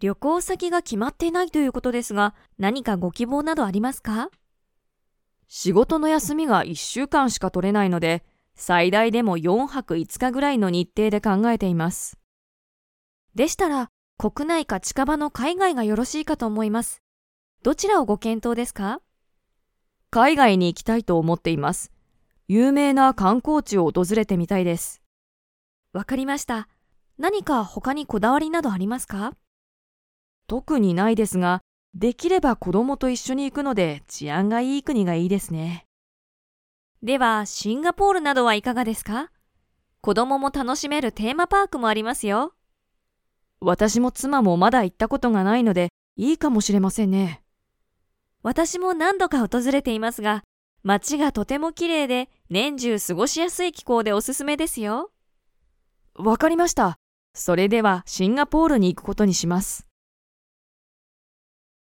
旅行先が決まっていないということですが、何かご希望などありますか？仕事の休みが1週間しか取れないので、最大でも4泊5日ぐらいの日程で考えています。でしたら、国内か近場の海外がよろしいかと思います。どちらをご検討ですか？海外に行きたいと思っています。有名な観光地を訪れてみたいです。わかりました。何か他にこだわりなどありますか？特にないですが、できれば子供と一緒に行くので治安がいい国がいいですね。では、シンガポールなどはいかがですか？子供も楽しめるテーマパークもありますよ。私も妻もまだ行ったことがないので、いいかもしれませんね。私も何度か訪れていますが、街がとても綺麗で年中過ごしやすい気候でおすすめですよ。わかりました。それではシンガポールに行くことにします。